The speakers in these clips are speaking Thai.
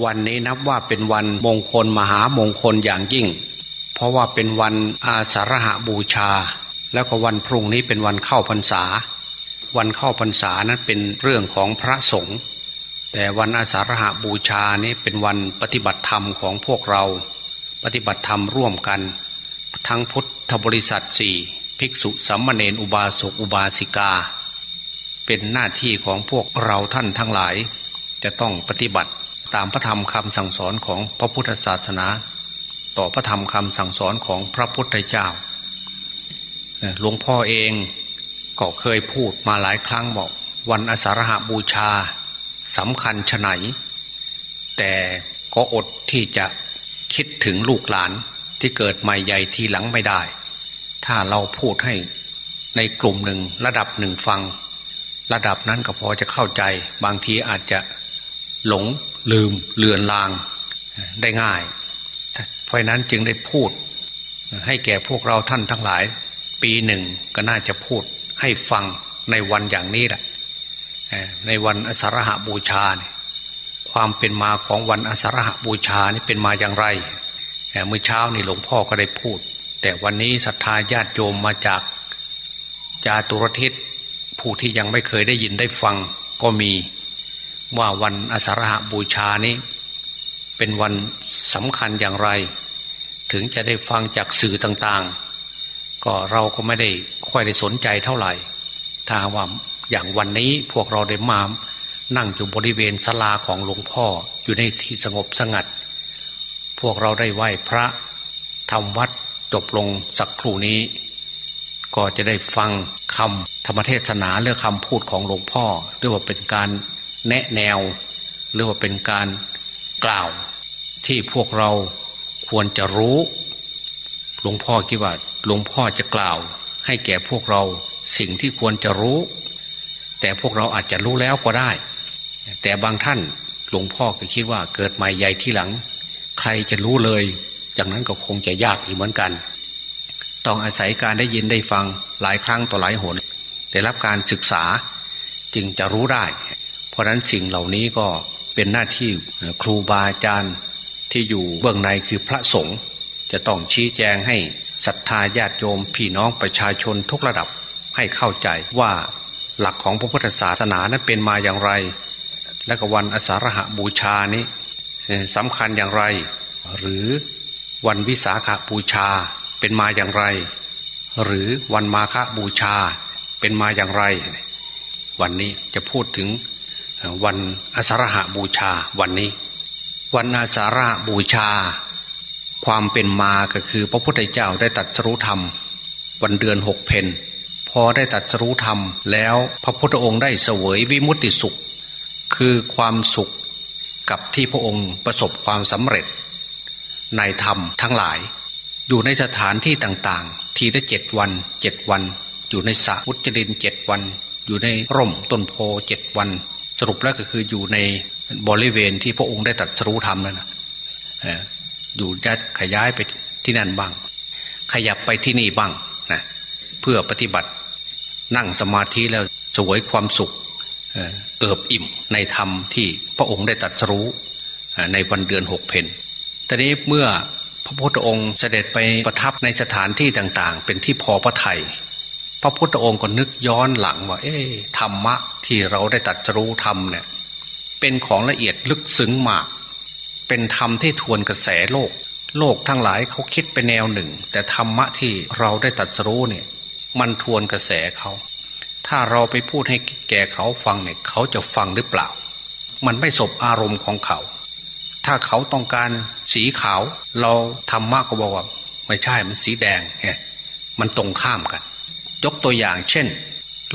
วันนี้นับว่าเป็นวันมงคลมหามงคลอย่างยิ่ง เพราะว่าเป็นวันอาสาฬหบูชา แล้วก็วันพรุ่งนี้เป็นวันเข้าพรรษา วันเข้าพรรษานั้นเป็นเรื่องของพระสงฆ์แต่วันอาสาฬหบูชานี้เป็นวันปฏิบัติธรรมของพวกเรา ปฏิบัติธรรมร่วมกัน ทั้งพุทธบริษัทสี่ภิกษุสัมมาเนนอุบาสกอุบาสิกา เป็นหน้าที่ของพวกเราท่านทั้งหลาย จะต้องปฏิบัติ ตามพระธรรมคำสั่งสอนของพระพุทธศาสนา ต่อพระธรรมคำสั่งสอนของพระพุทธเจ้าหลวงพ่อเองก็เคยพูดมาหลายครั้งบอกวันอสารหบูชาสำคัญชะไหน แต่ก็อดที่จะคิดถึงลูกหลานที่เกิดใหม่ใหญ่ทีหลังไม่ได้ ถ้าเราพูดให้ในกลุ่มหนึ่งระดับหนึ่งฟัง ระดับนั้นก็พอจะเข้าใจ บางทีอาจจะหลง ลืมเลือนลางได้ง่าย เพราะนั้นจึงได้พูด ให้แก่พวกเราท่านทั้งหลาย ปีหนึ่งก็น่าจะพูดให้ฟังในวันอย่างนี้แหละในวันอสารหบูชา ความเป็นมาของวันอสารหบูชานี่เป็นมาอย่างไรเมื่อเช้านี่หลวงพ่อก็ได้พูด แต่วันนี้ศรัทธาญาติโยมมาจากจาตุรทิศผู้ที่ยังไม่เคยได้ยินได้ฟังก็มี ว่าวันอสารหบูชานี้ เป็นวันสำคัญอย่างไร ถึงจะได้ฟังจากสื่อต่างๆ ก็เราก็ไม่ได้ค่อยได้สนใจเท่าไหร่ ถ้าว่าอย่างวันนี้พวกเราได้มานั่งอยู่บริเวณศาลาของหลวงพ่ออยู่ในที่สงบสงัด พวกเราได้ไหว้พระทำวัดจบลงสักครู่นี้ ก็จะได้ฟังคำธรรมเทศนาเรื่องคำพูดของหลวงพ่อหรือว่าเป็นการ แนะแนว หรือว่าเป็นการกล่าวที่พวกเราควรจะรู้ หลวงพ่อคิดว่าหลวงพ่อจะกล่าว ให้แก่พวกเราสิ่งที่ควรจะรู้ แต่พวกเราอาจจะรู้แล้วก็ได้ แต่บางท่านหลวงพ่อก็คิดว่าเกิดใหม่ใหญ่ที่หลัง ใครจะรู้เลยอย่างนั้นก็คงจะยากอีกเหมือนกัน ต้องอาศัยการได้ยินได้ฟังหลายครั้งต่อหลายหนได้รับการศึกษาจึงจะรู้ได้ เพราะนั้นสิ่งเหล่านี้ก็เป็นหน้าที่ครูบาอาจารย์ที่อยู่เบื้องในคือพระสงฆ์จะต้องชี้แจงให้ศรัทธาญาติโยมพี่น้องประชาชนทุกระดับให้เข้าใจว่าหลักของพระพุทธศาสนานั้นเป็นมาอย่างไร และก็วันอสาฬหาบูชานี้สำคัญอย่างไร หรือวันวิสาขาบูชาเป็นมาอย่างไร หรือวันมาฆบูชาเป็นมาอย่างไร วันนี้จะพูดถึง วันอาสาฬหบูชาวันนี้ วันอาสาฬหบูชา ความเป็นมาก็คือพระพุทธเจ้าได้ตัดสรุธรรม วันเดือนหกเพนพอได้ตัดสรุธรรม แล้วพระพุทธองค์ได้เสวยวิมุตติสุข คือความสุขกับที่พระองค์ประสบความสำเร็จ ในธรรมทั้งหลาย อยู่ในสถานที่ต่างๆ ทีละเจ็ดวันเจ็ดวัน อยู่ในสระอุจรินเจ็ดวัน อยู่ในร่มต้นโพเจ็ดวัน รุปแล้วก็คืออยู่ในบริเวณที่พระองค์ได้ตัดสรู้ธรรมนั่นนะอยู่ยัดขยายไปที่นั่นบ้าง ขยับไปที่นี่บ้างนะเพื่อปฏิบัตินั่งสมาธิแล้วสวยความสุขเกิบอิ่มในธรรมที่พระองค์ได้ตัดสรู้ในวันเดือนหกเพนตอนนี้เมื่อพระพุทธองค์เสด็จไปประทับในสถานที่ต่าง ๆ เป็นที่พอพระไทย พระพุทธองค์ก็นึกย้อนหลังว่า เอ๊ธรรมะที่เราได้ตัดรู้ธรรมเนี่ย เป็นของละเอียดลึกซึ้งมาก เป็นธรรมที่ทวนกระแสโลก โลกทั้งหลายเขาคิดไปแนวหนึ่ง แต่ธรรมะที่เราได้ตัดรู้เนี่ย มันทวนกระแสเขา ถ้าเราไปพูดให้แก่เขาฟังเนี่ย เขาจะฟังหรือเปล่า มันไม่สบอารมณ์ของเขา ถ้าเขาต้องการสีขาว เราธรรมะก็บอกว่า ไม่ใช่มันสีแดงเนี่ยมันตรงข้ามกัน ยกตัวอย่างเช่น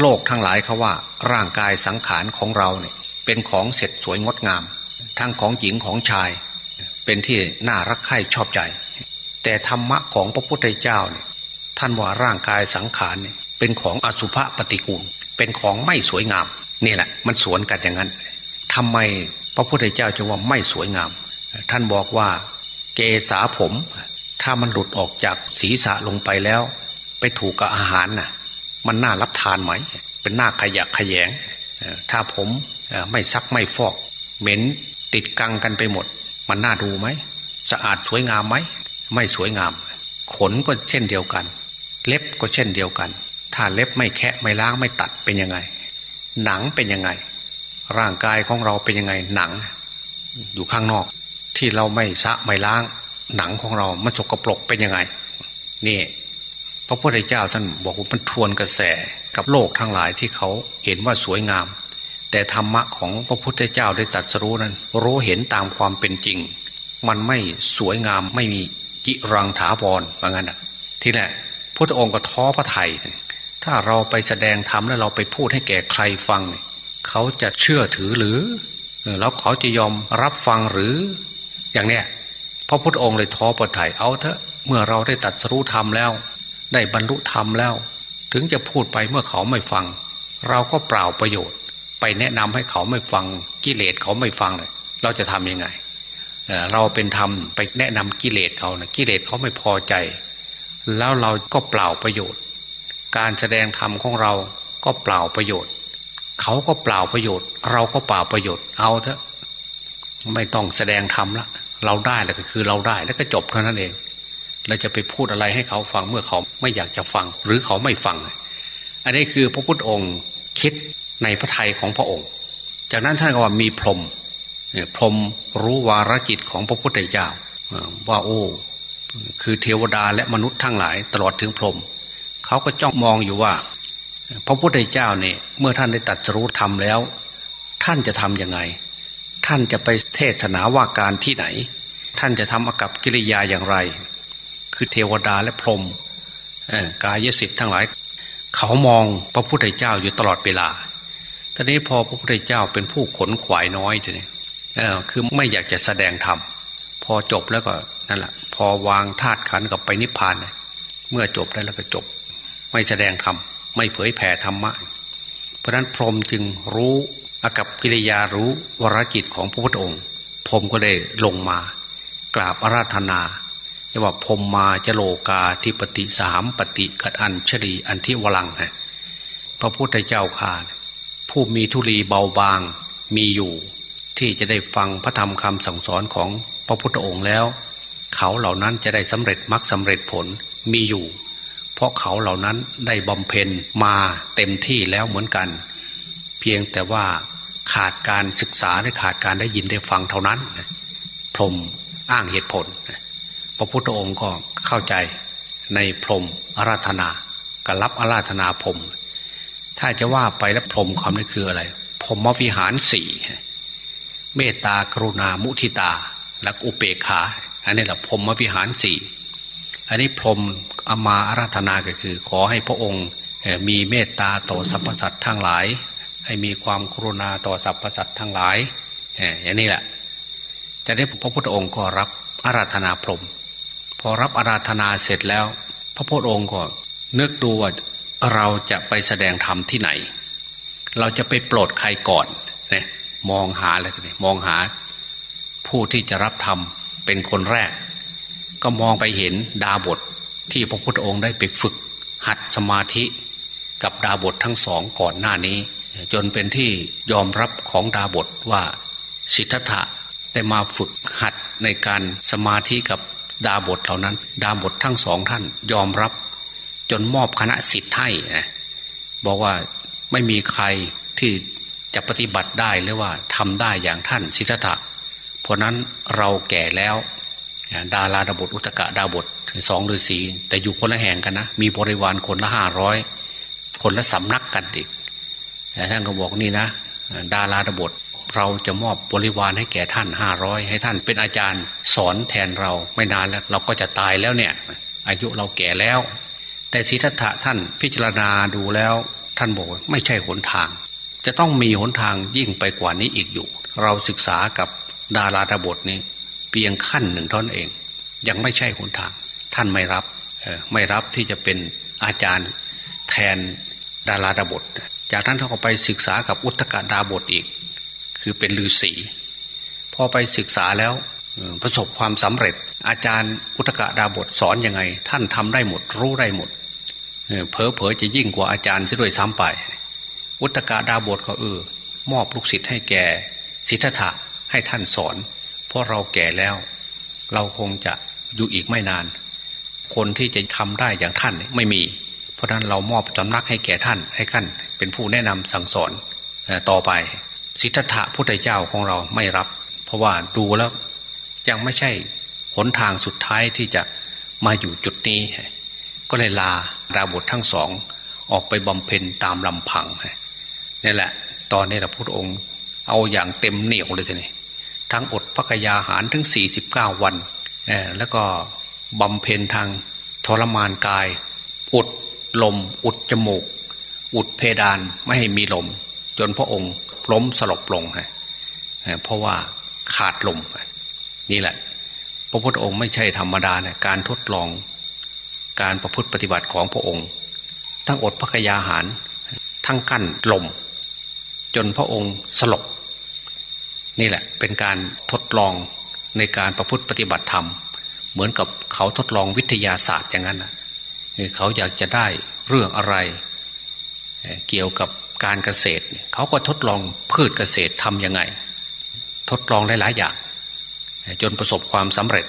โลกทั้งหลายเขาว่า ร่างกายสังขารของเราเนี่ยเป็นของเสร็จสวยงดงาม ทั้งของหญิงของชาย เป็นที่น่ารักใคร่ชอบใจ แต่ธรรมะของพระพุทธเจ้าเนี่ยท่านว่าร่างกายสังขารเนี่ยเป็นของอสุภะปฏิกูล เป็นของไม่สวยงามนี่แหละ มันสวนกันอย่างนั้นทำไมพระพุทธเจ้าจึงว่าไม่สวยงาม ท่านบอกว่าเกษาผม ถ้ามันหลุดออกจากศีรษะลงไปแล้ว ไปถูกกับอาหารน่ะ มันน่ารับทานไหม เป็นหน้าขยะขยง ถ้าผมไม่ซักไม่ฟอก เหม็นติดกังกันไปหมด มันน่าดูไหม สะอาดสวยงามไหม ไม่สวยงาม ขนก็เช่นเดียวกัน เล็บก็เช่นเดียวกัน ถ้าเล็บไม่แคะไม่ล้างไม่ตัดเป็นยังไง หนังเป็นยังไง ร่างกายของเราเป็นยังไงหนัง อยู่ข้างนอก ที่เราไม่สะไม่ล้าง หนังของเรา มันสกปรกเป็นยังไง นี่ พระพุทธเจ้าท่านบอกว่ามันทวนกระแสกับโลกทั้งหลายที่เขาเห็นว่าสวยงาม แต่ธรรมะของพระพุทธเจ้าได้ตัดสรู้นั้น รู้เห็นตามความเป็นจริง มันไม่สวยงามไม่มีจิรังถาวรว่างั้นอะทีแรกพระองค์ก็ท้อพระไทยถ้าเราไปแสดงธรรมแล้วเราไปพูดให้แก่ใครฟัง เขาจะเชื่อถือหรือแล้วเขาจะยอมรับฟังหรือ อย่างเนี้ยพระพุทธองค์เลยท้อพระไทยเอาเถอะเมื่อเราได้ตัดสู้ธรรมแล้ว ได้บรรลุธรรมแล้ว ถึงจะพูดไปเมื่อเขาไม่ฟัง เราก็เปล่าประโยชน์ ไปแนะนำให้เขาไม่ฟังกิเลสเขาไม่ฟังเลยเราจะทํำยังไงเราเป็นธรรมไปแนะนำกิเลสเขานะกิเลสเขาไม่พอใจ แล้วเราก็เปล่าประโยชน์ การแสดงธรรมของเราก็เปล่าประโยชน์ เขาก็เปล่าประโยชน์ เราก็เปล่าประโยชน์เอาเถอะไม่ต้องแสดงธรรมละเราได้แล้วก็คือเราได้แล้วก็จบเท่านั้นเอง เราจะไปพูดอะไรให้เขาฟังเมื่อเขาไม่อยากจะฟัง หรือเขาไม่ฟัง อันนี้คือพระพุทธองค์คิดในพระทัยของพระองค์ จากนั้นท่านก็ว่ามีพรมพรมรู้วารจิตของพระพุทธเจ้าว่าโอ้ คือเทวดาและมนุษย์ทั้งหลายตลอดถึงพรมเขาก็จ้องมองอยู่ว่า พระพุทธเจ้าเนี่ยเมื่อท่านได้ตัดรู้ธรรมแล้ว ท่านจะทํำยังไง ท่านจะไปเทศนาว่าการที่ไหน ท่านจะทำอากับกิริยาอย่างไร คือเทวดาและพรหมกายสิทธิ์ทั้งหลาย เขามองพระพุทธเจ้าอยู่ตลอดเวลาทีนี้พอพระพุทธเจ้าเป็นผู้ขนขวายน้อยทีนี้คือไม่อยากจะแสดงธรรมพอจบแล้วก็นั่นแหละพอวางธาตุขันกับไปนิพพานเมื่อจบได้แล้วก็จบ ไม่แสดงธรรมไม่เผยแผ่ธรรมะ เพราะนั้นพรหมจึงรู้อากับกิริยารู้วรจิตของพระพุทธองค์ พรหมก็ได้ลงมากราบอาราธนา ว่าพรมมาจโลกาธิปติสามปฏิกัดอัญชลีอันที่วลังฮะพระพุทธเจ้าข่าผู้มีทุลีเบาบางมีอยู่ ที่จะได้ฟังพระธรรมคำสั่งสอนของพระพุทธองค์แล้ว เขาเหล่านั้นจะได้สำเร็จมรรคสาเร็จผลมีอยู่ เพราะเขาเหล่านั้นได้บำเพ็ญมาเต็มที่แล้วเหมือนกัน เพียงแต่ว่าขาดการศึกษาและขาดการได้ยินได้ฟังเท่านั้นพรมอ้างเหตุผล พระพุทธองค์ก็เข้าใจในพรมอาราธนาก็รับอาราธนาพรมถ้าจะว่าไปแล้วพรมคำนี้คืออะไรพรมมวิหารสี่เมตตากรุณามุทิตา และอุเปกขา อันนี้แหละพรมมวิหารสี่อันนี้พรมอามาอาราธนาก็คือ ขอให้พระองค์มีเมตตาต่อสรรพสัตว์ทั้งหลาย ให้มีความกรุณาต่อสรรพสัตว์ทั้งหลายอย่างนี้แหละจะได้พระพุทธองค์ก็รับอาราธนาพรม พอรับอาราธนาเสร็จแล้ว พระพุทธองค์ก็นึกดูว่าเราจะไปแสดงธรรมที่ไหน เราจะไปโปรดใครก่อนเนี่ยมองหาอะไรกันมองหา ผู้ที่จะรับธรรมเป็นคนแรก ก็มองไปเห็นดาบทที่พระพุทธองค์ได้ไปฝึก หัดสมาธิกับดาบททั้งสองก่อนหน้านี้ จนเป็นที่ยอมรับของดาบทว่าสิทธะได้มาฝึกหัดในการสมาธิกับ ดาบทเหล่านั้น ดาบททั้งสองท่านยอมรับ จนมอบคณะสิทธิ์ให้นะบอกว่าไม่มีใครที่จะปฏิบัติได้หรือว่าทำได้อย่างท่านสิทธัตถะเพราะนั้นเราแก่แล้ว ดาราดาบทอุตกะดาบทสองหรือสี่แต่อยู่คนละแห่งกันนะ มีบริวารคนละห้าร้อยคนละสำนักกันอีกแต่ท่านก็บอกนี่นะ ดาราดาบท เราจะมอบบริวารให้แก่ท่านห้าร้อยให้ท่านเป็นอาจารย์สอนแทนเราไม่นานแล้ว เราก็จะตายแล้วเนี่ย อายุเราแก่แล้ว แต่สิทธัตถะท่านพิจารณาดูแล้ว ท่านบอกไม่ใช่หนทาง จะต้องมีหนทางยิ่งไปกว่านี้อีกอยู่ เราศึกษากับดาราดาบทนี้ เพียงขั้นหนึ่งท่านเอง ยังไม่ใช่หนทาง ท่านไม่รับไม่รับที่จะเป็นอาจารย์แทนดาราดาบท จากนั้นเขาก็ไปศึกษากับอุตกดาบทอีก คือเป็นฤาษีพอไปศึกษาแล้วประสบความสำเร็จ อาจารย์อุตกาดาบทสอนยังไง ท่านทำได้หมด รู้ได้หมดเพอเพอจะยิ่งกว่าอาจารย์ซะด้วยซ้ำไป อุตกาดาบทก็เออมอบลูกศิษย์ให้แก่สิทธัตถะให้ท่านสอน เพราะเราแก่แล้ว เราคงจะอยู่อีกไม่นาน คนที่จะทำได้อย่างท่านไม่มี เพราะนั้นเรามอบสำนักให้แก่ท่านให้ท่านเป็นผู้แนะนำสั่งสอนต่อไป สิทธัตถะพุทธเจ้าของเราไม่รับ เพราะว่าดูแล้วยังไม่ใช่หนทางสุดท้ายที่จะมาอยู่จุดนี้ ก็เลยลาดาบททั้งสองออกไปบำเพ็ญตามลำพังนี่แหละ ตอนนี้พระพุทธองค์เอาอย่างเต็มเหนียวเลยทีนี้ทั้งอดพักยาหารทั้งสี่สิบเก้าวัน แล้วก็บำเพ็ญทางทรมานกาย อุดลม อุดจมูก อุดเพดานไม่ให้มีลม จนพระองค์ ล้มสลบลงฮะเพราะว่าขาดลมนี่แหละ พระพุทธองค์ไม่ใช่ธรรมดาเนี่ยการทดลองการประพฤติปฏิบัติของพระองค์ ทั้งอดพักยาหาร ทั้งกั้นลม จนพระองค์สลบ นี่แหละเป็นการทดลองในการประพฤติปฏิบัติธรรม เหมือนกับเขาทดลองวิทยาศาสตร์อย่างนั้นนะเขาอยากจะได้เรื่องอะไร เกี่ยวกับ การเกษตรเขาก็ทดลองพืชเกษตรทำยังไง ทดลองหลายๆอย่าง จนประสบความสำเร็จ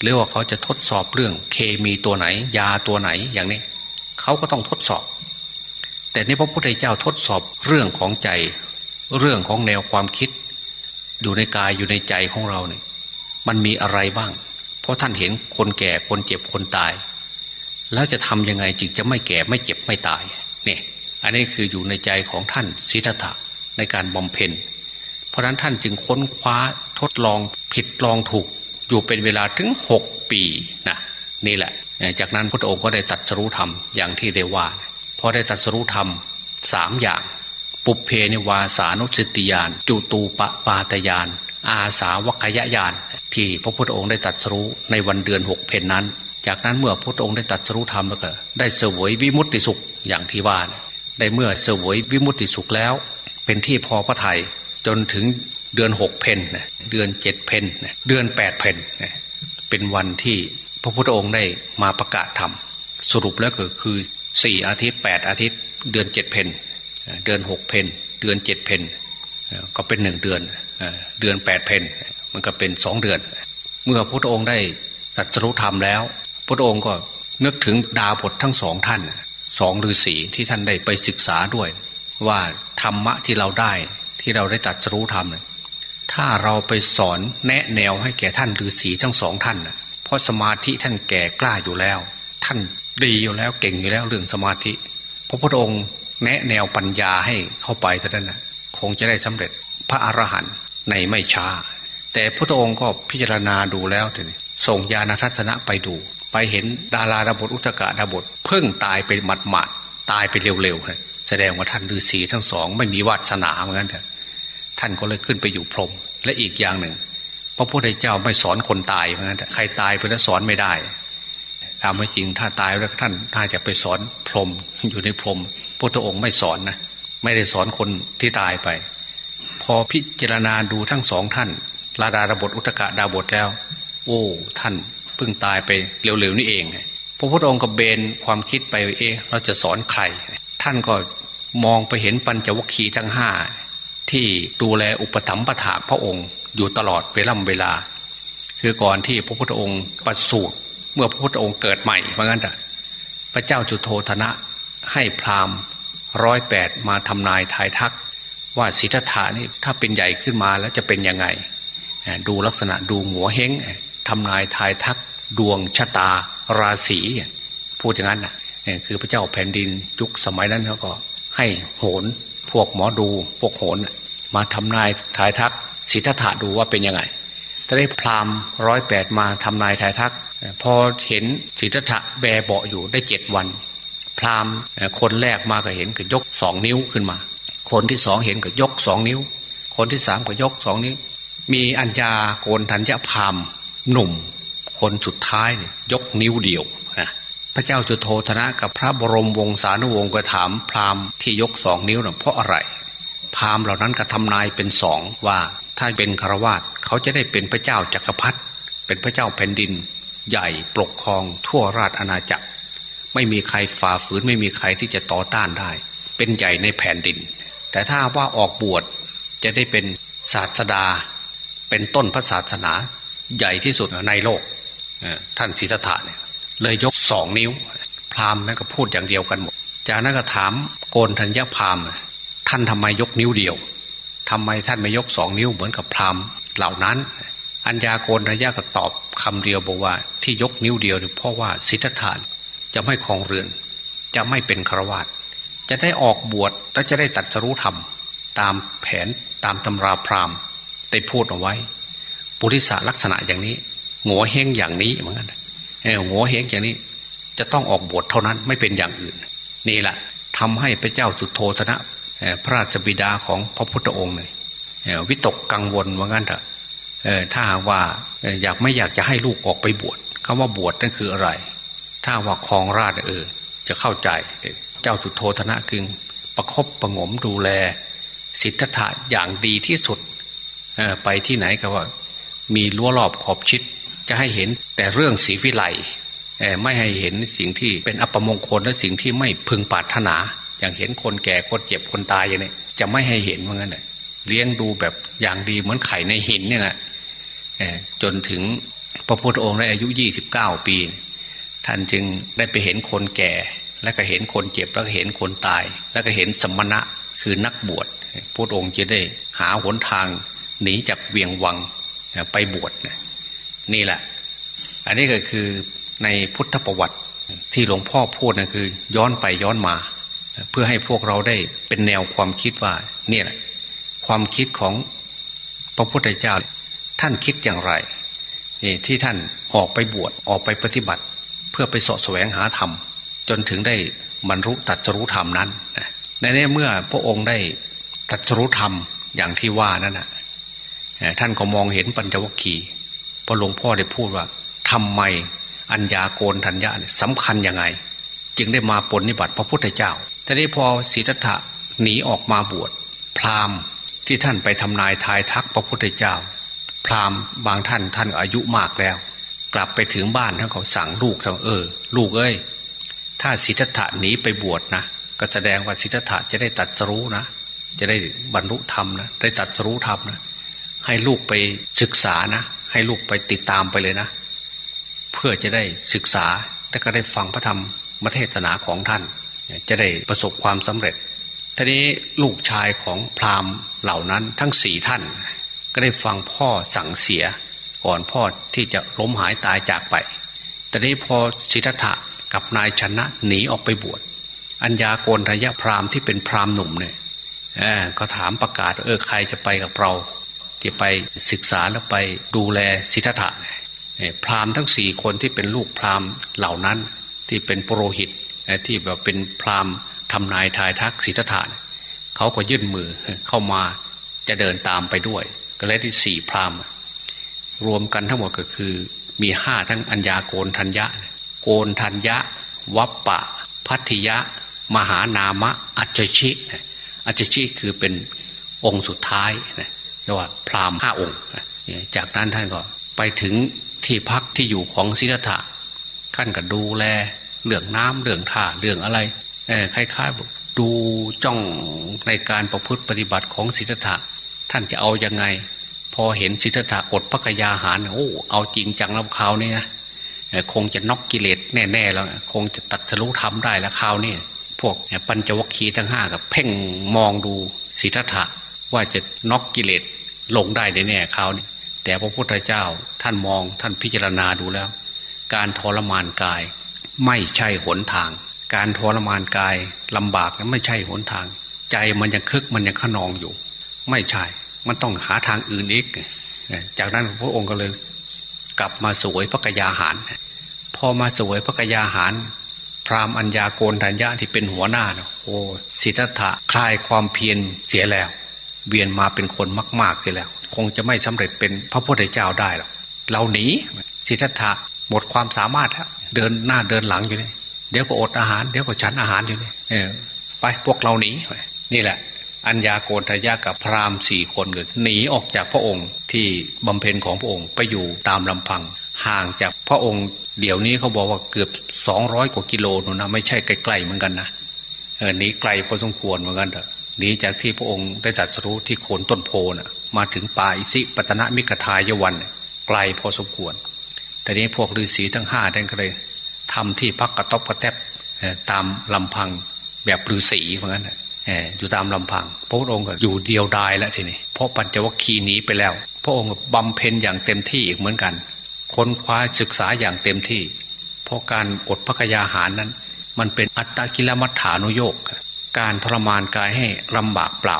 หรือว่าเขาจะทดสอบเรื่องเคมีตัวไหน ยาตัวไหนอย่างนี้เขาก็ต้องทดสอบ แต่นี่พระพุทธเจ้าทดสอบเรื่องของใจ เรื่องของแนวความคิด อยู่ในกายอยู่ในใจของเราเนี่ยมันมีอะไรบ้าง เพราะท่านเห็นคนแก่คนเจ็บคนตาย แล้วจะทำยังไงจึงจะไม่แก่ไม่เจ็บไม่ตายเนี่ย อันนี้คืออยู่ในใจของท่านสิทธัตถะในการบำเพ็ญ เพราะนั้นท่านจึงค้นคว้าทดลองผิดลองถูก อยู่เป็นเวลาถึงหกปีนะนี่แหละ จากนั้นพระองค์ก็ได้ตัดสรุธรรมอย่างที่ได้ว่าพอได้ตัดสรุธรรมสามอย่าง ปุเพนิวาสานุสติยานจุตูปปาตยาน อาสาวกยญาณที่พระพุทธองค์ได้ตัดสรุในวันเดือนหกเพนนั้น จากนั้นเมื่อพระพุทธองค์ได้ตัดสรุธรรมแล้วก็ได้เสวยวิมุตติสุขอย่างที่ว่า ได้เมื่อเสวยวิมุตติสุขแล้ว เป็นที่พอพระทัยจนถึงเดือนหกเพ็ญเดือนเจ็ดเพ็ญเดือนแปดเพ็ญเป็นวันที่พระพุทธองค์ได้มาประกาศธรรม สรุปแล้วก็คือสี่อาทิตย์แปดอาทิตย์ เดือนเจ็ดเพ็ญเดือนหกเพ็ญเดือนเจ็ดเพ็ญก็เป็นหนึ่งเดือนเดือนแปดเพ็ญมันก็เป็นสองเดือน เมื่อพระพุทธองค์ได้ตรัสรู้ธรรมแล้ว พระองค์ก็นึกถึงดาบททั้งสองท่าน สองฤาษีที่ท่านได้ไปศึกษาด้วย ว่าธรรมะที่เราได้ที่เราได้ตัดรู้ธรรมเนี่ยถ้าเราไปสอนแนะแนวให้แก่ท่านฤาษีทั้งสองท่านนะเพราะสมาธิท่านแก่กล้าอยู่แล้ว ท่านดีอยู่แล้วเก่งอยู่แล้วเรื่องสมาธิพระพุทธองค์แนะแนวปัญญาให้เข้าไปเท่านั้นนะคงจะได้สำเร็จพระอรหันต์ในไม่ช้า แต่พระพุทธองค์ก็พิจารณาดูแล้วทีนี้ส่งยาณทัศนะไปดู ไปเห็นดาราดาบทอุตกะดาบทเพิ่งตายไปหมัดหมัดตายไปเร็วๆแสดงว่าท่านฤาษีทั้งสอง ไม่มีวาสนาเหมือนกันเถอะท่านก็เลยขึ้นไปอยู่พรมและอีกอย่างหนึ่งพระพุทธเจ้าไม่สอนคนตายเหมือนกันใครตายไปแล้วสอนไม่ได้ตามไม่จริงถ้าตายแล้วท่านน่าจะไปสอนพรมอยู่ในพรมพระองค์ไม่สอนนะไม่ได้สอนคนที่ตายไป พอพิจารณาดูทั้งสองท่านลาดาดาบทอุตกะดาบทแล้ว โอ้ท่าน พิ่งตายไปเร็วๆนี่เองพระพุทธองค์ก็เบนความคิดไปเอ๊ะเราจะสอนใคร ท่านก็มองไปเห็นปัญจวัคคีย์ทั้งห้าที่ดูแลอุปถัมภ์ปะถาพระองค์อยู่ตลอดเวลาเวลา คือก่อนที่พระพุทธองค์ประสูติเมื่อพระพุทธองค์เกิดใหม่เพราะงั้นพระเจ้าจุโธธนะให้พราหมณ์ร้อยแปดมาทำนายทายทัก ว่าสิทธัตถานี่ถ้าเป็นใหญ่ขึ้นมาแล้วจะเป็นยังไง ดูลักษณะดูหัวเฮงทำนายทายทัก ดวงชะตาราศีพูดอย่างนั้นนะคือพระเจ้าแผ่นดินยุคสมัยนั้นเขาก็ให้โหนพวกหมอดูพวกโหนมาทำนายทายทักสิทธัตถะดูว่าเป็นยังไงถ้าได้พราหมณ์ร้อยแปดมาทำนายทายทัก พอเห็นสิทธัตถะแบเบาอยู่ได้เจ็ดวัน พราหมณ์คนแรกมาก็เห็นก็ยกสองนิ้วขึ้นมา คนที่สองเห็นก็ยกสองนิ้ว คนที่สามก็ยกสองนิ้ว มีอัญญาโกนทัญญาพามหนุ่ม คนสุดท้ายเนี่ยยกนิ้วเดียวนะพระเจ้าจุโธธนะกับพระบรมวงศานุวงศ์ก็ถามพราหมณ์ที่ยกสองนิ้วนะ่ะเพราะอะไร พราหมณ์เหล่านั้นก็ทำนายเป็นสองว่าถ้าเป็นคารวาสเขาจะได้เป็นพระเจ้าจักรพรรดิเป็นพระเจ้าแผ่นดิน ใหญ่ปกครองทั่วราชอาณาจักร ไม่มีใครฝ่าฝืนไม่มีใครที่จะต่อต้านได้ เป็นใหญ่ในแผ่นดิน แต่ถ้าว่าออกบวชจะได้เป็นศาสดา เป็นต้นพระศาสนาใหญ่ที่สุดในโลก ท่านศิทธะเนี่ยเลยยกสองนิ้ว พราหมณ์นั่นก็พูดอย่างเดียวกันหมด จากนั้นก็ถามโกนธัญญาพราหมณ์ท่านทำไมยกนิ้วเดียวทำไมท่านไม่ยกสองนิ้วเหมือนกับพราหมณ์เหล่านั้น อัญญาโกนธัญญาก็ตอบคำเดียวบอกว่าที่ยกนิ้วเดียวเพราะว่าศิทธะจะไม่คลองเรือน จะไม่เป็นฆราวาสจะได้ออกบวชและจะได้ตัดสรู้ธรรม ตามแผนตามตำราพราหมณ์ได้พูดเอาไว้ ปุริสาลักษณะอย่างนี้ หัวเฮงอย่างนี้เหมือนกันหัวเฮงอย่างนี้ จะต้องออกบวชเท่านั้นไม่เป็นอย่างอื่น นี่แหละทำให้พระเจ้าจุโธธนะพระราชบิดาของพระพุทธองค์เลยวิตกกังวลว่างั้นเถอะถ้าหากว่าอยากไม่อยากจะให้ลูกออกไปบวชคำว่าบวชนั่นคืออะไร ถ้าว่าคลองราชเออ จะเข้าใจเจ้าจุโธธนะจึงประครบประงมดูแล สิทธัตถะอย่างดีที่สุดไปที่ไหนก็ว่า มีรั้วรอบขอบชิด จะให้เห็นแต่เรื่องสีวิไลไม่ให้เห็นสิ่งที่เป็นอัปมงคลและสิ่งที่ไม่พึงปรารถนา อย่างเห็นคนแก่คนเจ็บคนตายอย่างนี้จะไม่ให้เห็นว่างั้นเลยเลี้ยงดูแบบอย่างดีเหมือนไข่ในหินเนี่ยนะจนถึงพระพุทธองค์ได้อายุยี่สิบเก้าปี ท่านจึงได้ไปเห็นคนแก่ แล้วก็เห็นคนเจ็บแล้วก็เห็นคนตาย แล้วก็เห็นสมณะคือนักบวชพระองค์จะได้หาหนทางหนีจากเวียงวังไปบวชนี่ นี่แหละ อันนี้ก็คือในพุทธประวัติที่หลวงพ่อพูดนะคือ ย้อนไปย้อนมา เพื่อให้พวกเราได้เป็นแนวความคิดว่า เนี่ยแหละความคิดของพระพุทธเจ้า ท่านคิดอย่างไรนี่ที่ท่านออกไปบวชออกไปปฏิบัติ เพื่อไปสาะแสวงหาธรรม จนถึงได้บรรลุตัดสรู้ธรรมนั้นในนี้เมื่อพระองค์ได้ตัดสรู้ธรรมอย่างที่ว่านั่นนะท่านก็มองเห็นปัญจวัคคีย์ พระหลวงพ่อได้พูดว่าทำไมอัญญาโกนทัญญาเนี่ยสำคัญยังไง จึงได้มาปนนิบัติพระพุทธเจ้าแต่นี้พอศรีทัตถะหนีออกมาบวช พราหมณ์ที่ท่านไปทำนายทายทักพระพุทธเจ้า พราหมณ์บางท่านท่านอายุมากแล้ว กลับไปถึงบ้านท่านเขาสั่งลูกท่านเออ ลูกเอ้ยถ้าสิทธัตถะหนีไปบวชนะก็แสดงว่าสิทธัตถะจะได้ตัดสรู้นะ จะได้บรรลุธรรมนะได้ตัดสรู้ธรรมนะให้ลูกไปศึกษานะ ให้ลูกไปติดตามไปเลยนะ เพื่อจะได้ศึกษาและก็ได้ฟังพระธรรมมเทศนาของท่าน จะได้ประสบความสำเร็จทีนี้ลูกชายของพราหมณ์เหล่านั้นทั้งสี่ท่าน ก็ได้ฟังพ่อสั่งเสีย ก่อนพ่อที่จะล้มหายตายจากไปแต่นี้พอสิทธัตถะกับนายชนะหนีออกไปบวช อัญญาโกนทยะพราหมณ์ที่เป็นพราหมณ์หนุ่มเนี่ยก็ถามประกาศเออใครจะไปกับเรา จะไปศึกษาแล้วไปดูแลสิทธัตถะพราหมณ์ทั้งสี่คนที่เป็นลูกพราหมณ์เหล่านั้นที่เป็นปรโรหิตที่แบบเป็นพราหมณ์ทำนายทายทักสิทธัตถะเขาก็ยื่นมือเข้ามาจะเดินตามไปด้วย ก็เลยที่สี่พราหมณ์รวมกันทั้งหมดก็คือมีห้าทั้งอัญญาโกนทัญญะ โกนทัญญะ วัปปะ พัทธิยะ มหานามะ อัจฉิอัจฉิคือเป็นองค์สุดท้ายนะ ว่าพราหมณ์ห้าองค์ จากนั้นท่านก็ไปถึงที่พักที่อยู่ของศิทธะขั้นก็ดูแลเรื่องน้ำเรื่องท่าเรื่องอะไรคล้ายๆดูจ้องในการประพฤติปฏิบัติของสิทธะท่านจะเอาอยัางไง พอเห็นสิทธะอดพักยาหารโอ้เอาจริงจังแล้วคราวนี้นะคงจะนอกกิเลสแน่ๆแล้ว คงจะตัดทะลุทำได้แล้วคราวนี้พวกปัญจวัคคีย์ทั้งห้ากับเพ่งมองดูสิทธะว่าจะนอกกิเลส ลงได้แน่ๆคราวนี้แต่พระพุทธเจ้าท่านมองท่านพิจารณาดูแล้ว การทรมานกาย ไม่ใช่หนทาง การทรมานกายลำบากนั้นไม่ใช่หนทาง ใจมันยังคึกมันยังขนองอยู่ ไม่ใช่ มันต้องหาทางอื่นอีก จากนั้นพระองค์ก็เลยกลับมาสวยพระกยาหาร พอมาสวยพระกยาหาร พราหมณ์ัญญาโกนทัญญาที่เป็นหัวหน้าโอ้สิทธัตถะคลายความเพียรเสียแล้ว เวียนมาเป็นคนมากๆเสียแล้ว คงจะไม่สำเร็จเป็นพระพุทธเจ้าได้หรอกเราหนีสิทธัตถะหมดความสามารถแล้วเดินหน้าเดินหลังอยู่นี่เดี๋ยวก็อดอาหารเดี๋ยวก็ฉันอาหารอยู่นี่ไปพวกเราหนีนี่แหละ อัญญาโกนทยากับพราหมณ์สี่คนเลยหนีออกจากพระองค์ที่บำเพ็ญของพระองค์ไปอยู่ตามลำพัง ห่างจากพระองค์เดี๋ยวนี้เขาบอกว่าเกือบสองร้อยกว่ากิโลนูนะไม่ใช่ใกลๆเหมือนกันนะหนีไกลพอสมควรเหมือนกันเถอะ หนีจากที่พระองค์ได้ตรัสรู้ที่โคนต้นโพนะมาถึงป่าอิสิปตนะมิกทายวัน ไกลพอสมควร แต่นี้พวกฤาษีทั้งห้าท่านก็เลยทำที่พักกระต๊อบกระแทบตามลำพังแบบฤาษีเหมือนกันอยู่ตามลำพัง พระองค์ก็อยู่เดียวดายแล้วทีนี้เพราะปัญจวัคคีย์หนีไปแล้ว พระองค์บำเพ็ญอย่างเต็มที่อีกเหมือนกัน ค้นคว้าศึกษาอย่างเต็มที่ เพราะการอดพระกยาหารนั้น มันเป็นอัตตกิลมัฏฐานุโยก การทรมานกายให้ลำบากเปล่า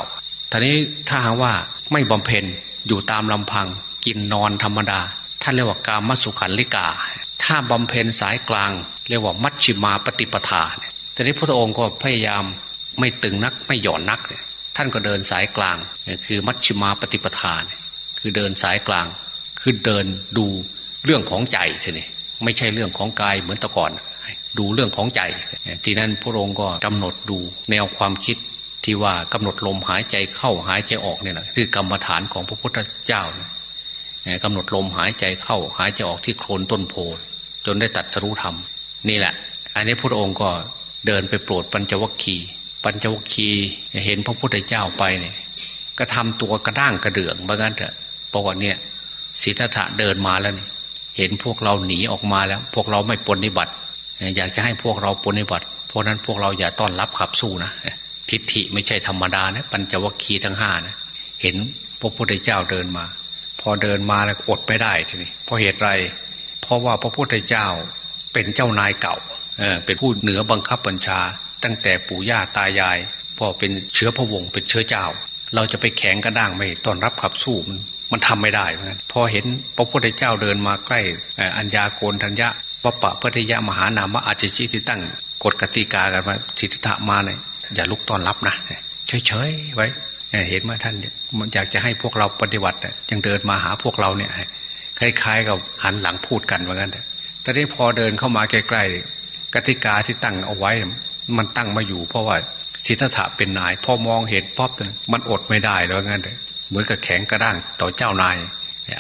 ทีนี้ถ้าหากว่าไม่บำเพ็ญอยู่ตามลำพังกินนอนธรรมดา ท่านเรียกว่ากามมสุขันลิกา ถ้าบำเพ็ญสายกลาง เรียกว่ามัชชิมาปฏิปทาทีนี้พระองค์ก็พยายามไม่ตึงนักไม่หย่อนนัก ท่านก็เดินสายกลาง คือมัชชิมาปฏิปทาคือเดินสายกลาง คือเดินดูเรื่องของใจทีนี้ไม่ใช่เรื่องของกายเหมือนตะก่อน ดูเรื่องของใจ ทีนั้นพระองค์ก็กำหนดดูแนวความคิดที่ว่ากำหนดลมหายใจเข้าหายใจออกเนี่ยนะคือกรรมฐานของพระพุทธเจ้ากำหนดลมหายใจเข้าหายใจออกที่โคลนต้นโพจนได้ตัดสรู้ธรรม นี่แหละ อันนี้พระองค์ก็เดินไปโปรดปัญจวัคคีย์ปัญจวัคคีย์เห็นพระพุทธเจ้าไปเนี่ยก็ทำตัวกระด้างกระเดื่องบางั้นเถอะบอกว่าเนี่ยศิทธะเดินมาแล้วนี่เห็นพวกเราหนีออกมาแล้ว พวกเราไม่ปฏิบัติ อยากจะให้พวกเราปฏิบัติเพราะนั้นพวกเราอย่าต้อนรับขับสู้นะทิฏฐิไม่ใช่ธรรมดานะปัญจวัคคีย์ทั้งห้านะเห็นพระพุทธเจ้าเดินมา พอเดินมาแล้วอดไม่ได้ทีนี้เพราะเหตุไรเพราะว่าพระพุทธเจ้าเป็นเจ้านายเก่าเออเป็นผู้เหนือบังคับบัญชา ตั้งแต่ปู่ย่าตายายพอเป็นเชื้อพระวงศ์เป็นเชื้อเจ้า เราจะไปแข็งกระด้างไม่ต้อนรับขับสู้มันมันทำไม่ได้เหมือนกันพอเห็นพระพุทธเจ้าเดินมาใกล้อัญญาโกนทัญญะ ปะปะพัทยามหานามะอาจิจิที่ตั้งกฎกติกากันว่าสิทธะมาเนี่ยอย่าลุกต้อนรับนะเฉยๆไว้เห็นไหมท่านมันอยากจะให้พวกเราปฏิบัติยังเดินมาหาพวกเราเนี่ยคล้ายๆกับหันหลังพูดกันเหมือนกันแต่นี้พอเดินเข้ามาใกล้ๆกติกาที่ตั้งเอาไว้ มันตั้งมาอยู่ เพราะว่าสิทธะเป็นนาย พอมองเห็นป๊อบมันอดไม่ได้แล้วงั้นเลยเหมือนกับแข็งกระด้างต่อเจ้านาย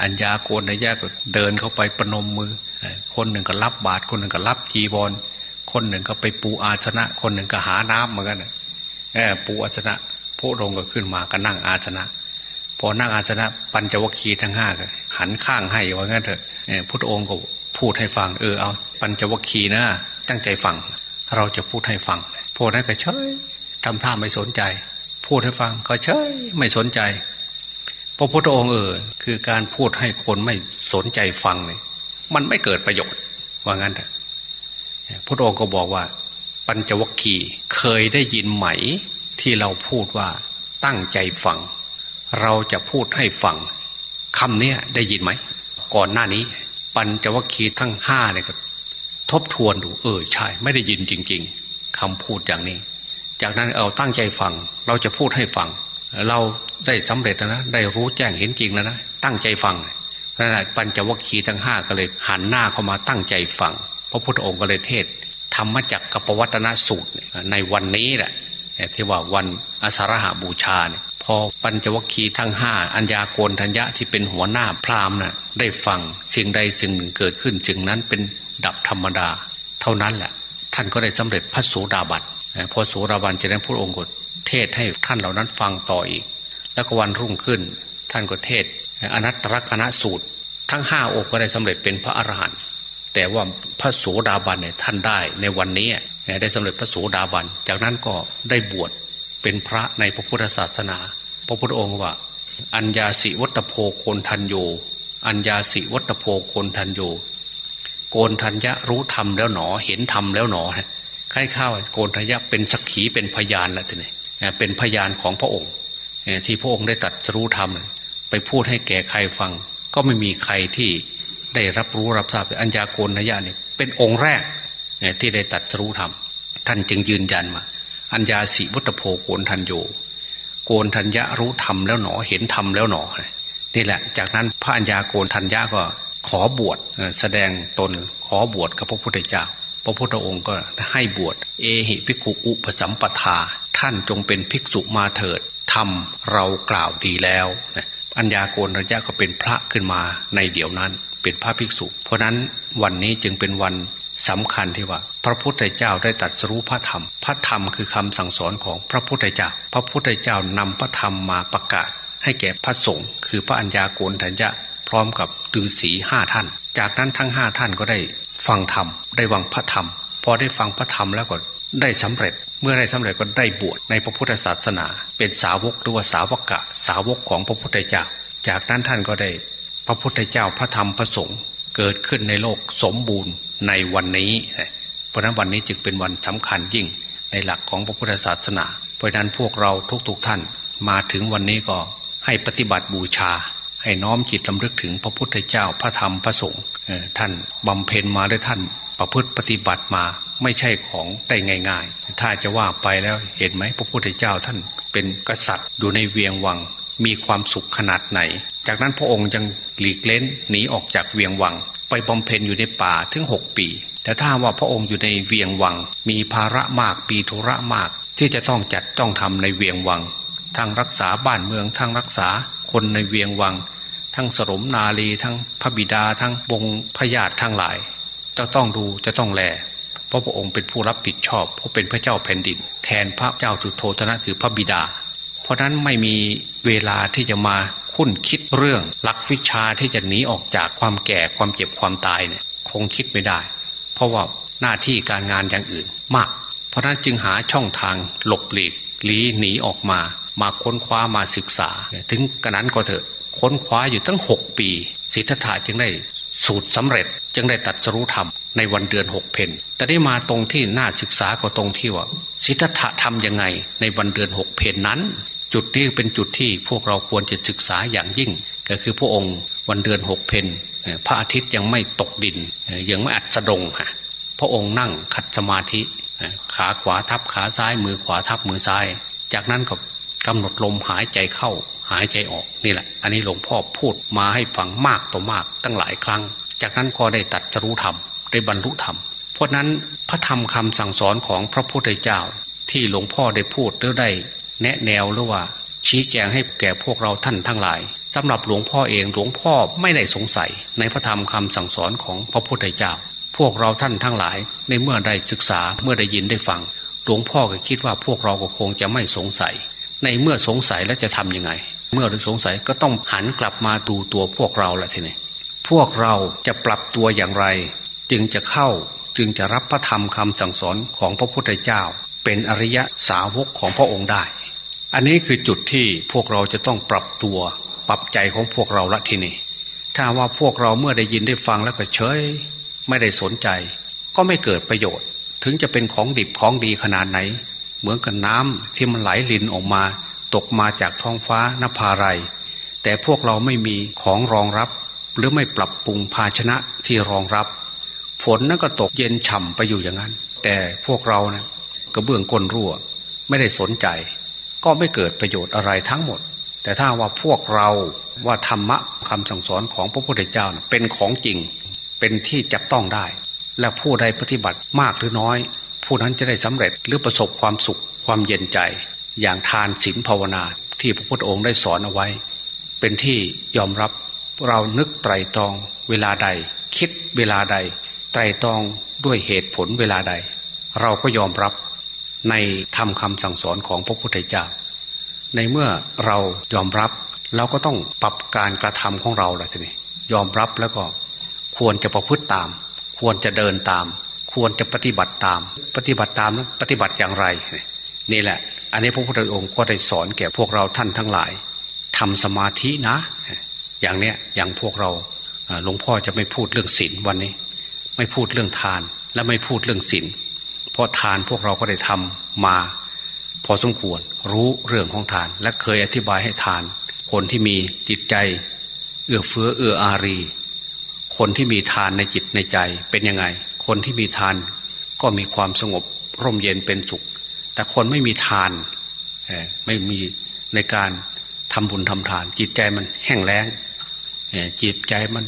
อัญญาโกนนายก็เดินเข้าไปประนมมือ คนหนึ่งก็รับบาตรคนหนึ่งก็รับจีบอลคนหนึ่งก็ไปปูอาชนะ คนหนึ่งก็หาน้ำเหมือนกันแอบปูอาชนะพระองค์ก็ขึ้นมาก็นั่งอาชนะ พอนั่งอาชนะ ปัญจวัคคีย์ทั้งห้าก็หันข้างให้ว่างั้นเถอะพระองค์ก็พูดให้ฟัง เออเอาปัญจวัคคีย์นะตั้งใจฟัง เราจะพูดให้ฟังพวกนั้นก็เฉยทำท่าไม่สนใจ พูดให้ฟังก็เฉยไม่สนใจพระพุทธองค์เออคือการพูดให้คนไม่สนใจฟังเนี่ย มันไม่เกิดประโยชน์ ว่างั้นเถอะพระองค์ก็บอกว่า ปัญจวัคคีย์เคยได้ยินไหม ที่เราพูดว่าตั้งใจฟัง เราจะพูดให้ฟังคำนี้ได้ยินไหม ก่อนหน้านี้ ปัญจวัคคีย์ทั้งห้าเนี่ยก็ทบทวนดู เออใช่ ไม่ได้ยินจริง ๆคำพูดอย่างนี้ จากนั้นเอาตั้งใจฟัง เราจะพูดให้ฟัง เราได้สำเร็จแล้วนะ ได้รู้แจ้งเห็นจริงแล้วนะ ตั้งใจฟัง พระนั้นปัญจวัคคีย์ทั้งห้าก็เลยหันหน้าเข้ามาตั้งใจฟังพระพุทธองค์ก็เลยเทศธรรมจักกับปวัตนสูตรในวันนี้แหละที่ว่าวันอสารหาบูชาเนี่ยพอปัญจวัคคีย์ทั้งห้าอัญญาโกนทัญญะที่เป็นหัวหน้าพราหมณ์น่ะได้ฟังสิ่งใดสิ่งหนึ่งเกิดขึ้นจึงนั้นเป็นดับธรรมดา เท่านั้นแหละท่านก็ได้สำเร็จพระโสดาบันพอโสดาบันจะนั้นพระองค์ก็เทศให้ท่านเหล่านั้นฟังต่ออีก แล้วก็วันรุ่งขึ้น ท่านก็เทศ อนัตตลกนสูตร ทั้งห้าองค์ก็ได้สำเร็จเป็นพระอรหันต์แต่ว่าพระโสดาบันเนี่ยท่านได้ในวันนี้ได้สำเร็จพระโสดาบัน จากนั้นก็ได้บวชเป็นพระในพระพุทธศาสนา พระพุทธองค์ว่า อัญญาสิวัตโพโกนทันโย อัญญาสิวัตโพโกนทันโย โกนทัญญะรู้ธรรมแล้วหนอ เห็นธรรมแล้วหนอใครข้าวโกนทัญญะเป็นสักขีเป็นพยานแหละทีนี้เป็นพยานของพระองค์ที่พระองค์ได้ตัดรู้ธรรม ไปพูดให้แก่ใครฟัง ก็ไม่มีใครที่ได้รับรู้รับทราบอัญญาโกนยะนี่ยเป็นองค์แรกที่ได้ตัดรู้ธรรมท่านจึงยืนยันมา อัญญาสีวัตโพโกนทันโยโกนทัญญะรู้ธรรมแล้วหนอเห็นธรรมแล้วหนอนี่แหละ จากนั้นพระอัญญาโกนทัญญะก็ขอบวชแสดงตนขอบวชกับพระพุทธเจ้า พระพุทธองค์ก็ให้บวชเอหิภิกขุอุปสัมปทา ท่านจงเป็นภิกษุมาเถิดทำเรากล่าวดีแล้วอััญญาโกนทัญญะก็เป็นพระขึ้นมาในเดี๋ยวนั้นเป็นพระภิกษุ เพราะนั้นวันนี้จึงเป็นวันสำคัญที่ว่า พระพุทธเจ้าได้ตรัสรู้พระธรรม พระธรรมคือคำสั่งสอนของพระพุทธเจ้า พระพุทธเจ้านำพระธรรมมาประกาศ ให้แก่พระสงฆ์คือพระัญญาโกณทัญญะพร้อมกับตือศีห้าท่าน จากนั้นทั้งห้าท่านก็ได้ฟังธรรมได้วังพระธรรม พอได้ฟังพระธรรมแล้วก็ได้สำเร็จ เมื่อได้สำเร็จก็ได้บวชในพระพุทธศาสนา เป็นสาวกหรือว่าสาวกะ สาวกของพระพุทธเจ้า จากนั้นท่านก็ได้ พระพุทธเจ้าพระธรรมพระสงฆ์เกิดขึ้นในโลกสมบูรณ์ในวันนี้ เพราะนั้นวันนี้จึงเป็นวันสำคัญยิ่งในหลักของพระพุทธศาสนา เพราะนั้นพวกเราทุกๆทท่านมาถึงวันนี้ก็ให้ปฏิบัติบูชา ให้น้อมจิตลำลึกถึงพระพุทธเจ้าพระธรรมพระสงฆ์ท่านบำเพ็ญมาด้วยท่านประพฤติปฏิบัติมา ไม่ใช่ของได้ง่าย ๆ ถ้าจะว่าไปแล้วเห็นไหมพระพุทธเจ้าท่านเป็นกษัตริย์อยู่ในเวียงวัง มีความสุขขนาดไหน จากนั้นพระองค์ยังหลีกเล้นหนีออกจากเวียงวัง ไปบำเพ็ญอยู่ในป่าถึงหกปี แต่ถ้าว่าพระองค์อยู่ในเวียงวัง มีภาระมากปีธุระมาก ที่จะต้องจัดต้องทำในเวียงวัง ทั้งรักษาบ้านเมือง ทั้งรักษาคนในเวียงวัง ทั้งสรมนาลีทั้งพระบิดาทั้งวงพญาติทั้งหลาย จะต้องดูจะต้องแล เพราะพระองค์เป็นผู้รับผิดชอบเพราะเป็นพระเจ้าแผ่นดิน แทนพระเจ้าจุโธธนะคือพระบิดา เพราะนั้นไม่มีเวลาที่จะมาคุ้นคิดเรื่องหลักวิชาที่จะหนีออกจากความแก่ความเจ็บความตายเนี่ยคงคิดไม่ได้ เพราะว่าหน้าที่การงานอย่างอื่นมาก เพราะนั้นจึงหาช่องทางหลบหลีกหลีหนีออกมา มาค้นคว้ามาศึกษา ถึงกระนั้นก็เถอะค้นคว้าอยู่ตั้งหกปี สิทธัตถะจึงได้ สูตรสำเร็จจึงได้ตัดสรู้ธรรมในวันเดือนหกเพนแต่ได้มาตรงที่น่าศึกษาก็ตรงที่ว่าสิทธัตถะทำยังไง ในวันเดือนหกเพนนั้น จุดนี้เป็นจุดที่พวกเราควรจะศึกษาอย่างยิ่ง ก็คือพระองค์วันเดือนหกเพนพระอาทิตย์ยังไม่ตกดินยังไม่อัดสดงฮะพระองค์นั่งขัดสมาธิขาขวาทับขาซ้ายมือขวาทับมือซ้าย จากนั้นก็กำหนดลมหายใจเข้า หายใจออกนี่แหละ อันนี้หลวงพ่อพูดมาให้ฟังมากต่อมากตั้งหลายครั้ง จากนั้นก็ได้ตัดจรู้ธรรมได้บรรลุธรรม เพราะนั้นพระธรรมคำสั่งสอนของพระพุทธเจ้า ที่หลวงพ่อได้พูดหรือได้ แนะแนวหรือว่า ชี้แจงให้แก่พวกเราท่านทั้งหลายสำหรับหลวงพ่อเองหลวงพ่อไม่ได้สงสัย ในพระธรรมคำสั่งสอนของพระพุทธเจ้า พวกเราท่านทั้งหลาย ในเมื่อได้ศึกษาเมื่อได้ยินได้ฟัง หลวงพ่อก็คิดว่าพวกเราก็คงจะไม่สงสัย ในเมื่อสงสัยแล้วจะทํำยังไง เมื่อสงสัยก็ต้องหันกลับมาดูตัวพวกเราแหละทีนี้พวกเราจะปรับตัวอย่างไร จึงจะเข้าจึงจะรับพระธรรมคำสั่งสอนของพระพุทธเจ้า เป็นอริยสาวกของพระองค์ได้ อันนี้คือจุดที่พวกเราจะต้องปรับตัว ปรับใจของพวกเราละทีนี้ถ้าว่าพวกเราเมื่อได้ยินได้ฟังแล้วก็เฉยไม่ได้สนใจ ก็ไม่เกิดประโยชน์ ถึงจะเป็นของดิบของดีขนาดไหน เหมือนกับน้ำที่มันไหลลินออกมา ตกมาจากท้องฟ้านภาไรแต่พวกเราไม่มีของรองรับ หรือไม่ปรับปรุงภาชนะที่รองรับ ฝนนั่นก็ตกเย็นฉ่ำไปอยู่อย่างนั้น แต่พวกเรานะกระเบื้องก้นรั่ว ไม่ได้สนใจ ก็ไม่เกิดประโยชน์อะไรทั้งหมด แต่ถ้าว่าพวกเราว่าธรรมะคำสั่งสอนของพระพุทธเจ้านะเป็นของจริง เป็นที่จับต้องได้ และผู้ใดปฏิบัติมากหรือน้อย ผู้นั้นจะได้สำเร็จหรือประสบความสุขความเย็นใจ อย่างทานศีลภาวนา ที่พระพุทธองค์ได้สอนเอาไว้ เป็นที่ยอมรับเรานึกไตรตรองเวลาใด คิดเวลาใด ไตรตรองด้วยเหตุผลเวลาใด เราก็ยอมรับในทำคำสั่งสอนของพระพุทธเจ้า ในเมื่อเรายอมรับเราก็ต้องปรับการกระทำของเราแหละทีนี้ยอมรับแล้วก็ควรจะประพฤติตาม ควรจะเดินตาม ควรจะปฏิบัติตาม ปฏิบัติตามนั้นปฏิบัติอย่างไร นี่แหละ อันนี้พระพุทธองค์ก็ได้สอนแก่พวกเราท่านทั้งหลายทำสมาธินะ อย่างเนี้ยอย่างพวกเราหลวงพ่อจะไม่พูดเรื่องศีลวันนี้ ไม่พูดเรื่องทานและไม่พูดเรื่องศีลเพราะทานพวกเราก็ได้ทำมา พอสมควรรู้เรื่องของทาน และเคยอธิบายให้ทาน คนที่มีจิตใจ เอื้อเฟื้อเอื้ออารี คนที่มีทานในจิตในใจเป็นยังไง คนที่มีทานก็มีความสงบร่มเย็นเป็นสุข แต่คนไม่มีทานไม่มีในการทำบุญทำทาน จิตใจมันแห้งแล้งจิตใจมัน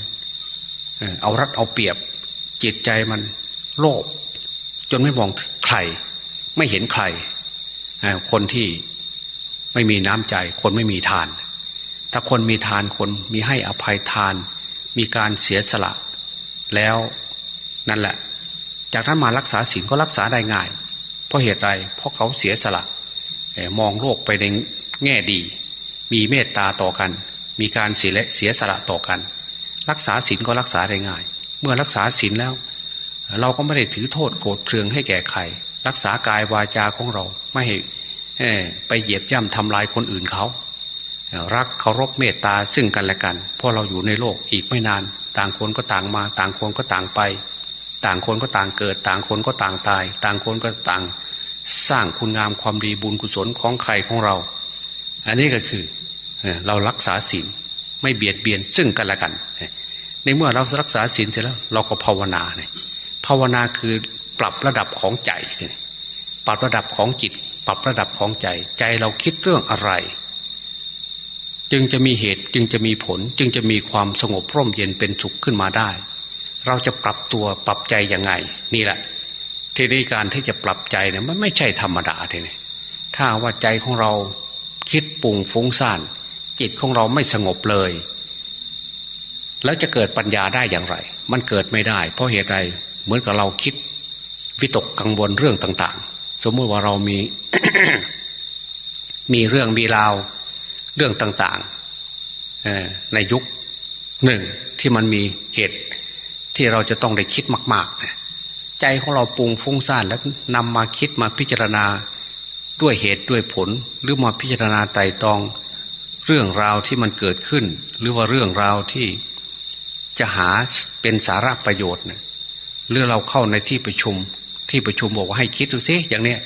เอารัดเอาเปรียบ จิตใจมันโลภจนไม่มองใคร ไม่เห็นใคร คนที่ไม่มีน้ำใจ คนไม่มีทาน ถ้าคนมีทานคนมีให้อภัยทาน มีการเสียสละ แล้วนั่นแหละ จากนั้นมารักษาศีลก็รักษาได้ง่าย เพราะเหตุใดเพราะเขาเสียสละมองโลกไปในแง่ดี มีเมตตาต่อกัน มีการเสียเสียสละต่อกัน รักษาศีลก็รักษาได้ง่าย เมื่อรักษาศีลแล้ว เราก็ไม่ได้ถือโทษโกรธเคืองให้แก่ใครรักษากายวาจาของเราไม่ให้ไปเหยียบย่ำทำลายคนอื่นเขารักเคารพเมตตาซึ่งกันและกันเพราะเราอยู่ในโลกอีกไม่นาน ต่างคนก็ต่างมา ต่างคนก็ต่างไป ต่างคนก็ต่างเกิด ต่างคนก็ต่างตาย ต่างคนก็ต่าง สร้างคุณงามความดีบุญกุศลของใครของเรา อันนี้ก็คือเรารักษาศีลไม่เบียดเบียนซึ่งกันและกัน ในเมื่อเรารักษาศีลเสร็จแล้ว เราก็ภาวนาเนี่ยภาวนาคือปรับระดับของใจ ปรับระดับของจิต ปรับระดับของใจ ใจเราคิดเรื่องอะไร จึงจะมีเหตุจึงจะมีผล จึงจะมีความสงบร่มเย็นเป็นสุขขึ้นมาได้ เราจะปรับตัวปรับใจยังไง นี่แหละ ทีนี้การที่จะปรับใจเนี่ยมันไม่ใช่ธรรมดาทีนี้ถ้าว่าใจของเราคิดปุ่งฟุ้งซ่าน จิตของเราไม่สงบเลย แล้วจะเกิดปัญญาได้อย่างไร มันเกิดไม่ได้ เพราะเหตุใดเหมือนกับเราคิด วิตกกังวลเรื่องต่าง ๆ สมมติว่าเรามีมีเรื่องมีราวเรื่องต่างๆในยุคหนึ่งที่มันมีเหตุที่เราจะต้องได้คิดมากๆ ใจของเราปรุงฟุ้งซ่านแล้วนำมาคิดมาพิจารณาด้วยเหตุด้วยผล หรือมาพิจารณาไต่ตอง เรื่องราวที่มันเกิดขึ้น หรือว่าเรื่องราวที่จะหาเป็นสาระประโยชน์เนี่ยหรือเราเข้าในที่ประชุมที่ประชุมบอกว่าให้คิดดูซิอย่างเนี้ย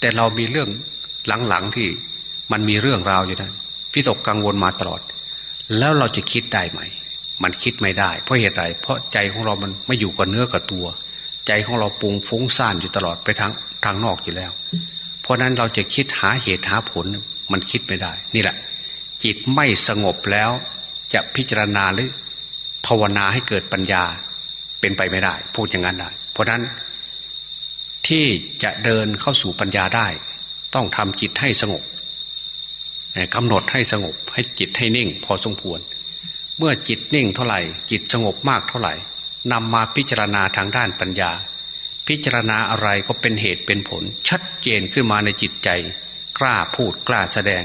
แต่เรามีเรื่องหลังๆที่มันมีเรื่องราวอยู่นะวิตกกังวลมาตลอด แล้วเราจะคิดได้ไหม มันคิดไม่ได้ เพราะเหตุใดเพราะใจของเรามันไม่อยู่กับเนื้อกับตัว ใจของเราปรุงฟุ้งซ่านอยู่ตลอดไปทางทางนอกอยู่แล้ว เพราะนั้นเราจะคิดหาเหตุหาผลมันคิดไม่ได้ นี่แหละ จิตไม่สงบแล้วจะพิจารณาหรือภาวนาให้เกิดปัญญาเป็นไปไม่ได้ พูดอย่างนั้นได้เพราะนั้นที่จะเดินเข้าสู่ปัญญาได้ ต้องทำจิตให้สงบกำหนดให้สงบให้จิตให้นิ่ง พอสมควร เมื่อจิตนิ่งเท่าไหร่ จิตสงบมากเท่าไหร่ นำมาพิจารณาทางด้านปัญญา พิจารณาอะไรก็เป็นเหตุเป็นผล ชัดเจนขึ้นมาในจิตใจ กล้าพูดกล้าแสดง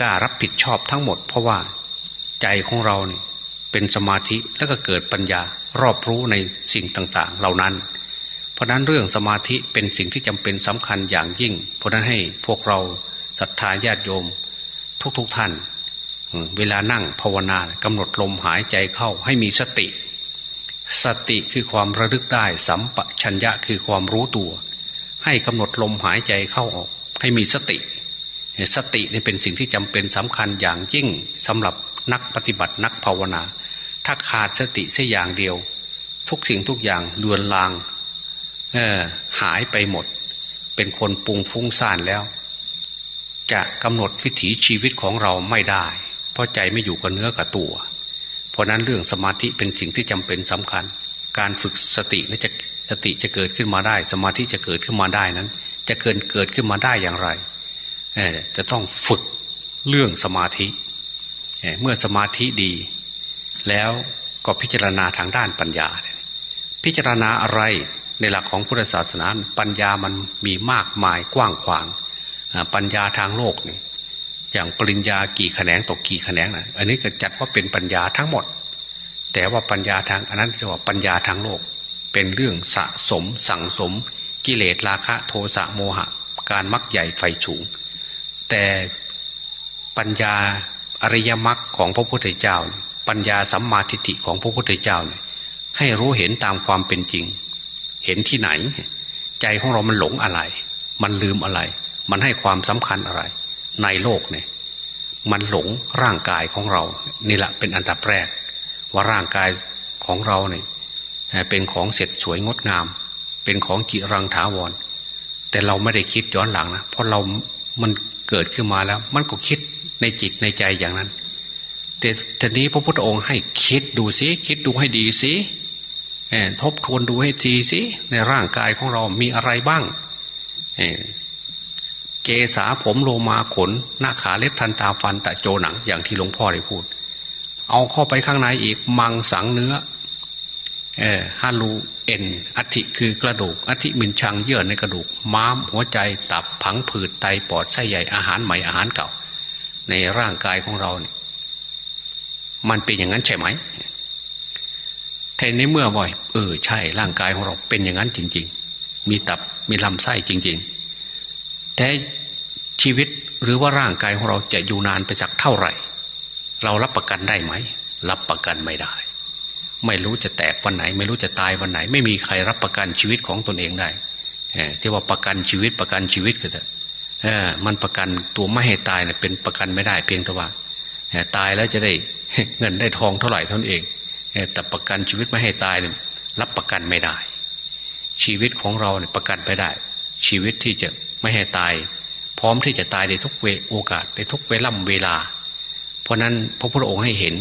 กล้ารับผิดชอบทั้งหมด เพราะว่าใจของเราเนี่ยเป็นสมาธิแล้วก็เกิดปัญญารอบรู้ในสิ่งต่างๆ เหล่านั้น เพราะนั้นเรื่องสมาธิเป็นสิ่งที่จำเป็นสำคัญอย่างยิ่ง เพราะนั้นให้พวกเราศรัทธาญาติโยม ทุกๆทท่าน เวลานั่งภาวนากำหนดลมหายใจเข้าให้มีสติ สติคือความระลึกได้ สัมปชัญญะคือความรู้ตัว ให้กำหนดลมหายใจเข้าออก ให้มีสติ สตินี่เป็นสิ่งที่จำเป็นสำคัญอย่างยิ่งสำหรับนักปฏิบัตินักภาวนา ถ้าขาดสติเสียอย่างเดียว ทุกสิ่งทุกอย่างเลือนลางหายไปหมด เป็นคนปุงฟุ้งซ่านแล้ว จะกำหนดวิถีชีวิตของเราไม่ได้ เพราะใจไม่อยู่กับเนื้อกับตัว เพราะนั้นเรื่องสมาธิเป็นสิ่งที่จำเป็นสำคัญ การฝึกสตินั้นจะสติจะเกิดขึ้นมาได้ สมาธิจะเกิดขึ้นมาได้นั้น จะเกิดเกิดขึ้นมาได้อย่างไรจะต้องฝึกเรื่องสมาธิ เมื่อสมาธิดี แล้วก็พิจารณาทางด้านปัญญา พิจารณาอะไรในหลักของพุทธศาสนาปัญญามันมีมากมายกว้างขวาง ปัญญาทางโลกนี่ อย่างปริญญากี่แขนงตกกี่แขนงนะอันนี้ก็จัดว่าเป็นปัญญาทั้งหมด แต่ว่าปัญญาทางอันนั้นเรียกว่าปัญญาทางโลก เป็นเรื่องสะสม สั่งสม กิเลสราคะ โทสะโมหะ การมักใหญ่ไฟสูง แต่ปัญญาอริยมรรคของพระพุทธเจ้า ปัญญาสัมมาทิฏฐิของพระพุทธเจ้าเนี่ยให้รู้เห็นตามความเป็นจริง เห็นที่ไหน ใจของเรามันหลงอะไร มันลืมอะไร มันให้ความสำคัญอะไร ในโลกเนี่ย มันหลงร่างกายของเรา นี่แหละเป็นอันดับแรก ว่าร่างกายของเราเนี่ยเป็นของเสร็จสวยงดงาม เป็นของกิรังถาวร แต่เราไม่ได้คิดย้อนหลังนะเพราะเรามันเกิดขึ้นมาแล้ว มันก็คิดในจิตในใจอย่างนั้น แต่ทีนี้พระพุทธองค์ให้คิดดูสิคิดดูให้ดีสิทบทวนดูให้ดีสิในร่างกายของเรามีอะไรบ้างเกษาผมโลมาขน หน้าขาเล็บทันตาฟันตะโจหนังอย่างที่หลวงพ่อได้พูด เอาเข้าไปข้างในอีกมังสังเนื้อเออฮารูเอ็นอัฐิคือกระดูกอัฐิมินชังเยื่อในกระดูก ม้าม หัวใจตับผังผืดไตปอดไส้ใหญ่อาหารใหม่อาหารเก่า ในร่างกายของเราเนี่ยมันเป็นอย่างนั้นใช่ไหมแทนนี้เมื่อบ่อยเออใช่ร่างกายของเราเป็นอย่างนั้นจริง ๆ มีตับมีลำไส้จริง ๆ แต่ ชีวิตหรือว่าร่างกายของเราจะอยู่นานไปสักเท่าไหร่ เรารับประกันได้ไหม รับประกันไม่ได้ ไม่รู้จะแตกวันไหน ไม่รู้จะตายวันไหน ไม่มีใครรับประกันชีวิตของตนเองได้ที่ว่าประกันชีวิตประกันชีวิตก็แต่มันประกันตัวไม่ให้ตายเนี่ยเป็นประกันไม่ได้เพียงแต่ว่าตายแล้วจะได้เงินได้ทองเท่าไหร่ท่านเอง แต่ประกันชีวิตไม่ให้ตายเนี่ยรับประกันไม่ได้ ชีวิตของเราเนี่ยประกันไม่ได้ ชีวิตที่จะไม่ให้ตาย พร้อมที่จะตายในทุกเวโอกาสในทุกเวล่ำเวลา เพราะนั้นพระพุทธองค์ให้เห็น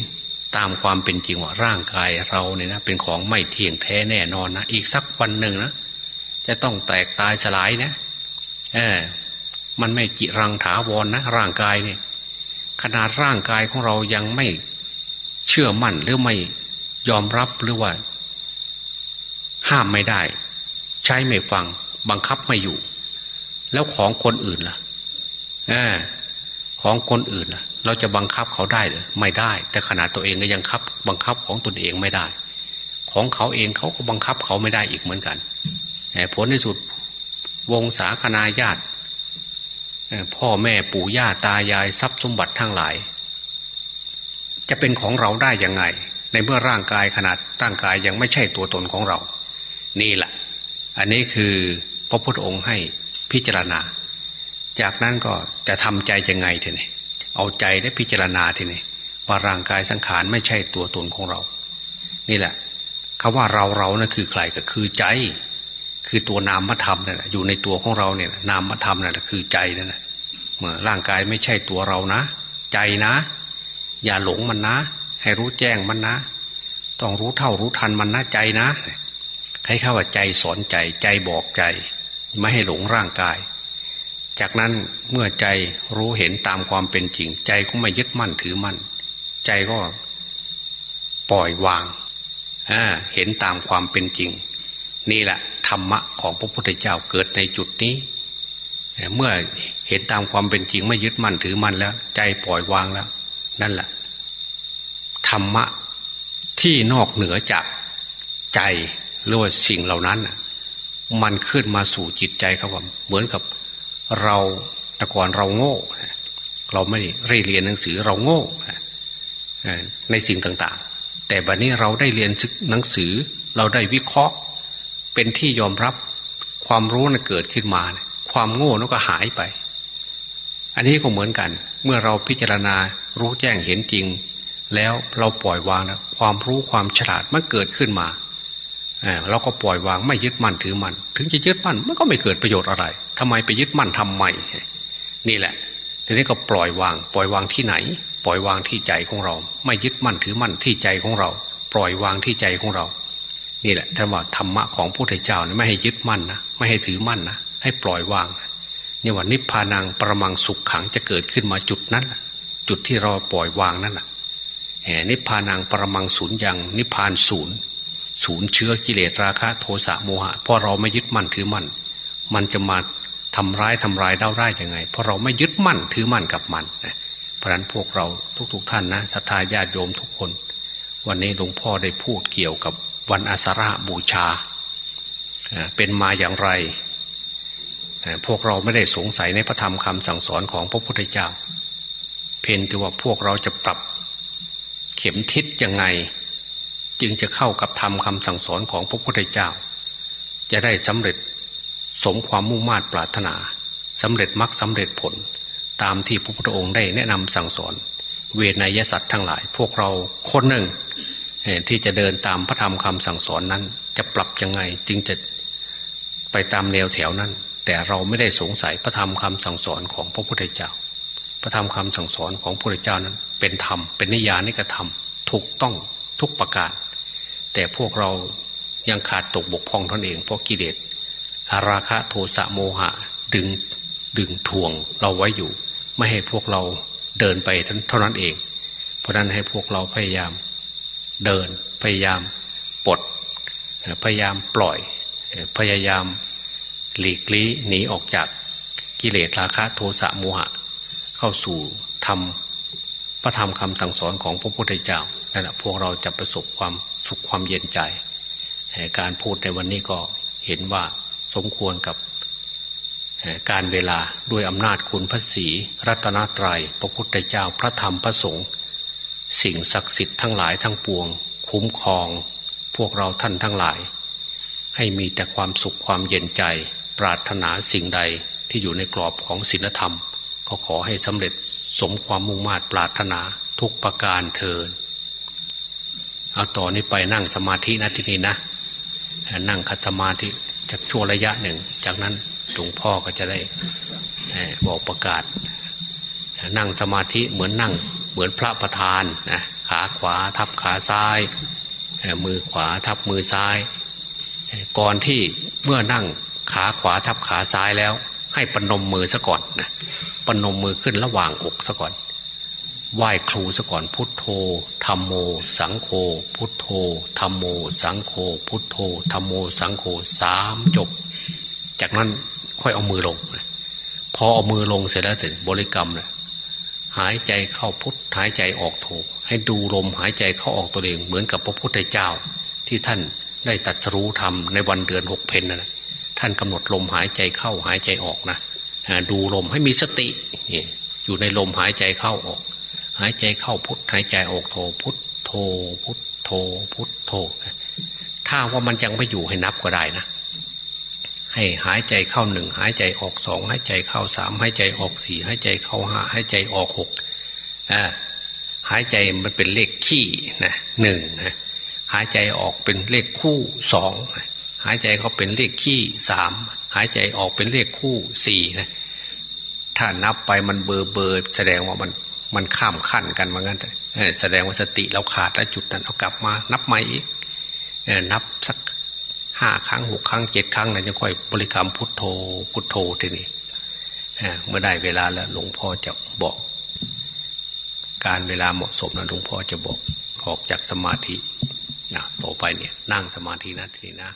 ตามความเป็นจริงว่าร่างกายเราเนี่ยนะเป็นของไม่เที่ยงแท้แน่นอนนะอีกสักวันหนึ่งนะจะต้องแตกตายสลายนะเออมันไม่จิรังถาวรนนะร่างกายเนี่ยขนาดร่างกายของเรายังไม่เชื่อมั่นหรือไม่ยอมรับหรือว่า ห้ามไม่ได้ ใช้ไม่ฟัง บังคับไม่อยู่ แล้วของคนอื่นล่ะ อของคนอื่นเราจะบังคับเขาได้หรือไม่ได้ แต่ขนาดตัวเองก็ยังคับ บังคับของตนเองไม่ได้ ของเขาเองเขาก็บังคับเขาไม่ได้อีกเหมือนกันผลในสุดวงศาคณาญาติพ่อแม่ปู่ย่าตายายทรัพย์สมบัติทั้งหลาย จะเป็นของเราได้ยังไง ในเมื่อร่างกายขนาดร่างกายยังไม่ใช่ตัวตนของเรา นี่แหละ อันนี้คือพระพุทธองค์ให้พิจารณา จากนั้นก็จะทำใจยังไงทีนี้เอาใจได้พิจารณาทีนี้ว่าร่างกายสังขารไม่ใช่ตัวตนของเรา นี่แหละคาว่าเราเรานะ่ะคือใครก็คือใจ คือตัวนามธรรมนี่ยอยู่ในตัวของเราเนี่ยนามธรรมนี่ยคือใจนั่นแหละเมื่อร่างกายไม่ใช่ตัวเรานะ ใจนะ อย่าหลงมันนะ ให้รู้แจ้งมันนะ ต้องรู้เท่ารู้ทันมันนะใจนะให้เข้าว่าใจสอนใจใจบอกใจ ไม่ให้หลงร่างกาย จากนั้นเมื่อใจรู้เห็นตามความเป็นจริง ใจก็ไม่ยึดมั่นถือมั่น ใจก็ปล่อยวางเห็นตามความเป็นจริง นี่แหละธรรมะของพระพุทธเจ้าเกิดในจุดนี้ เมื่อเห็นตามความเป็นจริงไม่ยึดมั่นถือมั่นแล้ว ใจปล่อยวางแล้ว นั่นแหละธรรมะที่นอกเหนือจากใจหรือว่าสิ่งเหล่านั้นมันขึ้นมาสู่จิตใจครับว่าเหมือนกับ เราแต่ก่อนเราโง่ เราไม่ได้เรียนหนังสือเราโง่ในสิ่งต่างๆ แต่บัดนี้เราได้เรียนหนังสือ เราได้วิเคราะห์ เป็นที่ยอมรับความรู้นั้นเกิดขึ้นมา ความโง่นั้นก็หายไป อันนี้ก็เหมือนกัน เมื่อเราพิจารณารู้แจ้งเห็นจริง แล้วเราปล่อยวางนะความรู้ความฉลาดมันเกิดขึ้นมา เราก็ปล่อยวางไม่ยึดมั่นถือมั่นถึงจะยึดมั่นมันก็ไม่เกิดประโยชน์อะไรทำไมไปยึดมั่นทำไมนี่แหละ ทีนี้ก็ปล่อยวาง ปล่อยวางที่ไหน ปล่อยวางที่ใจของเรา ไม่ยึดมั่นถือมั่นที่ใจของเรา ปล่อยวางที่ใจของเรา นี่แหละท่านว่าธรรมะของพระพุทธเจ้าไม่ให้ยึดมั่นนะไม่ให้ถือมั่นนะให้ปล่อยวางนี่ว่านิพพานังประมังสุขขังจะเกิดขึ้นมาจุดนั้นจุดที่เราปล่อยวางนั่นแหละนิพพานังประมังศูนย์ยังนิพพานศูนย์ ศูนย์เชื้อกิเลสราคะโทสะโมหะเพราะเราไม่ยึดมั่นถือมั่นมันจะมาทำร้ายทำลายเราได้ยังไง เพราะเราไม่ยึดมั่นถือมั่นกับมันเพราะนั้นพวกเราทุกๆทท่านนะศรัทธาญาติโยมทุกคน วันนี้หลวงพ่อได้พูดเกี่ยวกับวันอาสาฬหบูชา เป็นมาอย่างไร พวกเราไม่ได้สงสัยในพระธรรมคำสั่งสอนของพระพุทธเจ้า เพนแต่ว่าพวกเราจะปรับเข็มทิศยังไง จึงจะเข้ากับธรรมคำสั่งสอนของพระพุทธเจ้า จะได้สำเร็จสมความมุ่งมา่ปรารถนาสำเร็จมรรคสำเร็จผล ตามที่พระพุทธองค์ได้แนะนำสั่งสอน เวนยสัตว์ทั้งหลาย พวกเราคนหนึ่งที่จะเดินตามพระธรรมคำสั่งสอนนั้น จะปรับยังไงจึงจะไปตามแนวแถวนั้น แต่เราไม่ได้สงสัยพระธรรมคำสั่งสอนของพระพุทธเจ้า พระธรรมคำสั่งสอนของพระพุทธเจ้านั้น เป็นธรรมเป็นนิยานิกธรรมถูกต้องทุกประการ แต่พวกเรายังขาดตกบกพร่องตนเอง เพราะกิเลสราคะโทสะโมหะ ดึงดึงทวงเราไว้อยู่ ไม่ให้พวกเราเดินไปเท่านั้นเอง เพราะนั้นให้พวกเราพยายามเดินพยายามปลดพยายามปล่อย พยายามหลีกลี่หนีออกจากกิเลสราคะโทสะโมหะ เข้าสู่ธรรมพระธรรมคำสั่งสอนของพระพุทธเจ้านั่นแหละพวกเราจะประสบความ สุขความเย็นใจ การพูดในวันนี้ก็เห็นว่าสมควรกับการเวลาด้วยอำนาจคุณพระศีรัตนตรยัยพระพุทธเจ้าพระธรรมพระสงฆ์สิ่งศักดิ์สิทธิ์ทั้งหลายทั้งปวง คุ้มครอง พวกเราท่านทั้งหลาย ให้มีแต่ความสุขความเย็นใจ ปรารถนาสิ่งใดที่อยู่ในกรอบของศีลธรรม ก็ขอให้สำเร็จสมความมุ่งมา่ปรารถนาทุกประการเทิน เอาต่อนนี้ไปนั่งสมาธินะที่นี่นะ นั่งคัดสมาธิจากช่วงระยะหนึ่ง จากนั้นหลวงพ่อก็จะได้บอกประกาศ นั่งสมาธิเหมือนนั่งเหมือนพระประธานนะขาขวาทับขาซ้าย มือขวาทับมือซ้าย ก่อนที่เมื่อนั่งขาขวาทับขาซ้ายแล้ว ให้ปนมมือซะก่อนนะปนมมือขึ้นระหว่างอกซะก่อน ไหว้ครูซะก่อนพุทโธธรรมโม สังโฆพุทโธธรรมโม สังโฆพุทโธธรรมโม สังโฆสามจบ จากนั้นค่อยเอามือลง พอเอามือลงเสร็จแล้วถึงบริกรรมเลยหายใจเข้าพุทหายใจออกโธให้ดูลมหายใจเข้าออกตัวเอง เหมือนกับพระพุทธเจ้า ที่ท่านได้ตัดรู้ทำในวันเดือนหกเพนนะท่านกำหนดลมหายใจเข้าหายใจออกนะดูลมให้มีสติอยู่ในลมหายใจเข้าออก หายใจเข้าพุทหายใจออกโธพุทโธพุทโธพุทโธถ้าว่ามันยังไม่อยู่ให้นับก็ได้นะ ให้หายใจเข้าหนึ่งหายใจออกสองหายใจเข้าสามหายใจออกสี่หายใจเข้าห้าหายใจออกหกอ่าหายใจมันเป็นเลขขี้นะหนึ่งนะหายใจออกเป็นเลขคู่สองหายใจเขาเป็นเลขขี้สามหายใจออกเป็นเลขคู่สี่นะถ้านับไปมันเบอร์เบอร์แสดงว่ามัน มันข้ามขั้นกันเหมือนกันแสดงว่าสติเราขาดแล้วจุดนั้นเอากลับมา นับใหม่อีกนับสักห้าครั้งหกครั้งเจ็ดครั้งนะจะค่อยบริกรรมพุทโธพุทโธทีนี้เมื่อได้เวลาแล้วหลวงพ่อจะบอก การเวลาเหมาะสมนะหลวงพ่อจะบอกออกจากสมาธินะต่อไปเนี่ยนั่งสมาธินะทีนี้นะ